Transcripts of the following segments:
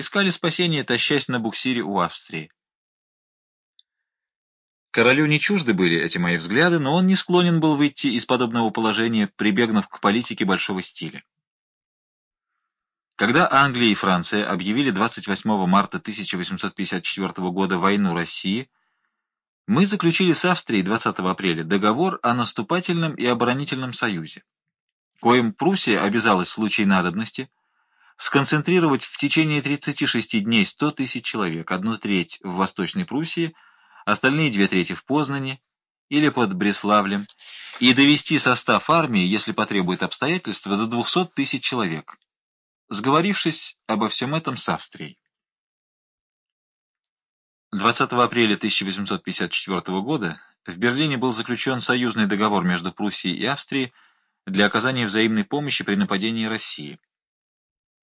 искали спасения, тащась на буксире у Австрии. Королю не чужды были эти мои взгляды, но он не склонен был выйти из подобного положения, прибегнув к политике большого стиля. Когда Англия и Франция объявили 28 марта 1854 года войну России, мы заключили с Австрией 20 апреля договор о наступательном и оборонительном союзе, коим Пруссия обязалась в случае надобности сконцентрировать в течение 36 дней 100 тысяч человек, одну треть в Восточной Пруссии, остальные две трети в Познане или под Бреславлем, и довести состав армии, если потребует обстоятельства, до 200 тысяч человек сговорившись обо всем этом с Австрией. 20 апреля 1854 года в Берлине был заключен союзный договор между Пруссией и Австрией для оказания взаимной помощи при нападении России.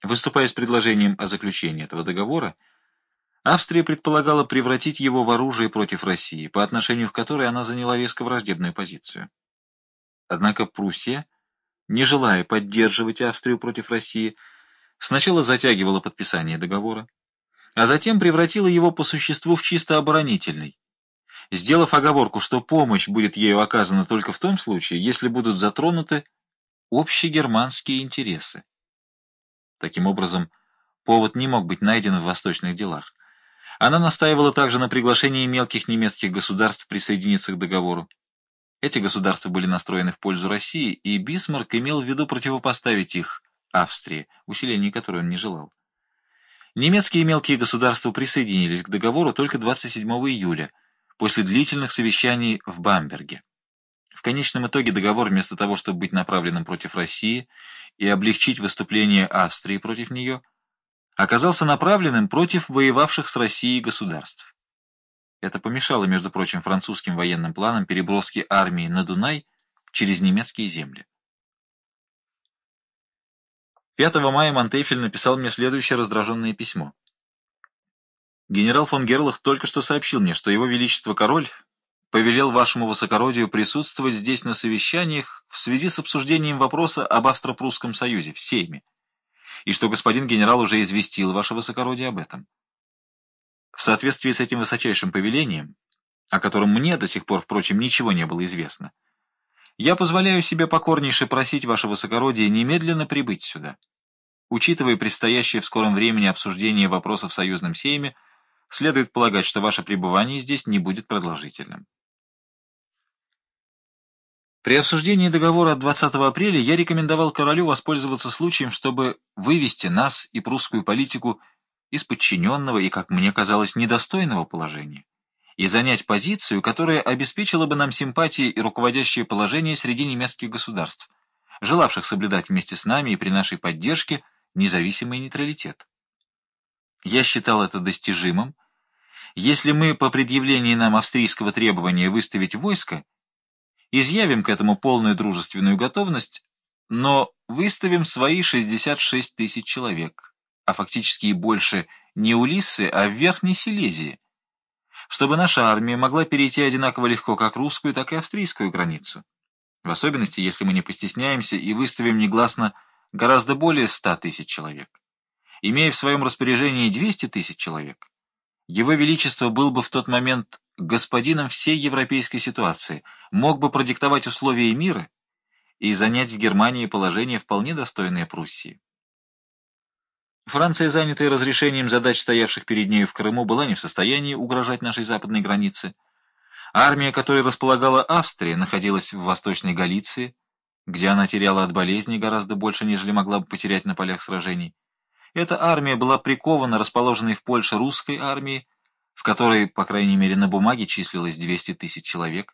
Выступая с предложением о заключении этого договора, Австрия предполагала превратить его в оружие против России, по отношению к которой она заняла резко враждебную позицию. Однако Пруссия, не желая поддерживать Австрию против России, сначала затягивала подписание договора, а затем превратила его по существу в чисто оборонительный, сделав оговорку, что помощь будет ею оказана только в том случае, если будут затронуты общегерманские интересы. Таким образом, повод не мог быть найден в восточных делах. Она настаивала также на приглашении мелких немецких государств присоединиться к договору. Эти государства были настроены в пользу России, и Бисмарк имел в виду противопоставить их Австрии, усиления которой он не желал. Немецкие мелкие государства присоединились к договору только 27 июля, после длительных совещаний в Бамберге. В конечном итоге договор, вместо того, чтобы быть направленным против России и облегчить выступление Австрии против нее, оказался направленным против воевавших с Россией государств. Это помешало, между прочим, французским военным планам переброски армии на Дунай через немецкие земли. 5 мая Монтефель написал мне следующее раздраженное письмо. Генерал фон Герлах только что сообщил мне, что его величество король повелел вашему высокородию присутствовать здесь на совещаниях в связи с обсуждением вопроса об Австро-Прусском союзе в Сейме, и что господин генерал уже известил ваше высокородие об этом. В соответствии с этим высочайшим повелением, о котором мне до сих пор, впрочем, ничего не было известно, я позволяю себе покорнейше просить ваше высокородие немедленно прибыть сюда. Учитывая предстоящее в скором времени обсуждение вопросов в союзном сейме, следует полагать, что ваше пребывание здесь не будет продолжительным. При обсуждении договора от 20 апреля я рекомендовал королю воспользоваться случаем, чтобы вывести нас и прусскую политику из подчиненного и, как мне казалось, недостойного положения и занять позицию, которая обеспечила бы нам симпатии и руководящее положение среди немецких государств, желавших соблюдать вместе с нами и при нашей поддержке независимый нейтралитет. Я считал это достижимым, если мы по предъявлении нам австрийского требования выставить войско, изъявим к этому полную дружественную готовность, но выставим свои 66 тысяч человек, а фактически и больше не Улиссы, а в Верхней Силезии, чтобы наша армия могла перейти одинаково легко как русскую, так и австрийскую границу. В особенности, если мы не постесняемся и выставим негласно гораздо более 100 тысяч человек. Имея в своем распоряжении 200 тысяч человек, его Величество был бы в тот момент господином всей европейской ситуации, мог бы продиктовать условия мира и занять в Германии положение вполне достойное Пруссии. Франция, занятая разрешением задач, стоявших перед нею в Крыму, была не в состоянии угрожать нашей западной границе. Армия, которой располагала Австрия, находилась в Восточной Галиции, где она теряла от болезней гораздо больше, нежели могла бы потерять на полях сражений. Эта армия была прикована расположенной в Польше русской армией, в которой, по крайней мере на бумаге, числилось 200 тысяч человек.